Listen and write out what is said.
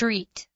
street.